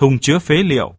thùng chứa phế liệu,